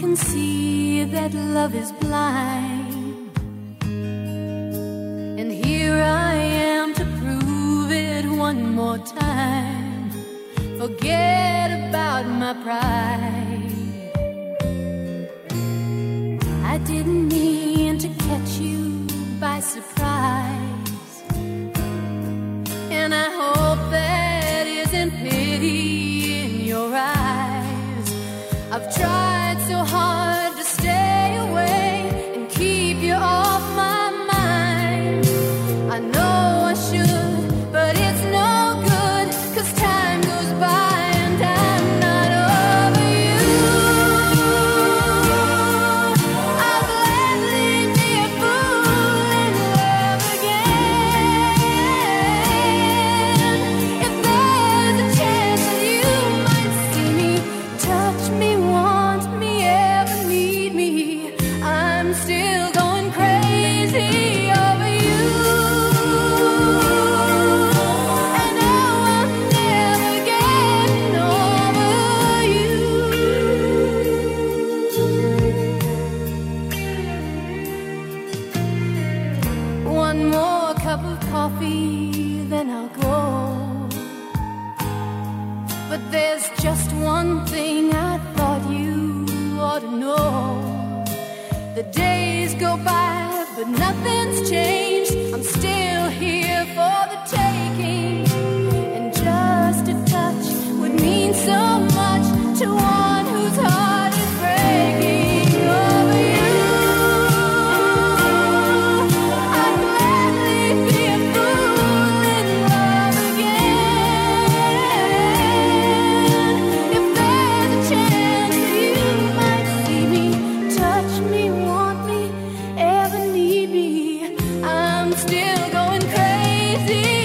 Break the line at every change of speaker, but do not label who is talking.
can see that love is blind. And here I am to prove it one more time. Forget about my pride. I didn't mean to catch you by surprise. And I hope I've tried cup of coffee, then I'll go. But there's just one thing I thought you ought to know. The days go by, but nothing's changed. I'm still here for the taking. And just a touch would mean so much to one whose heart is breaking see.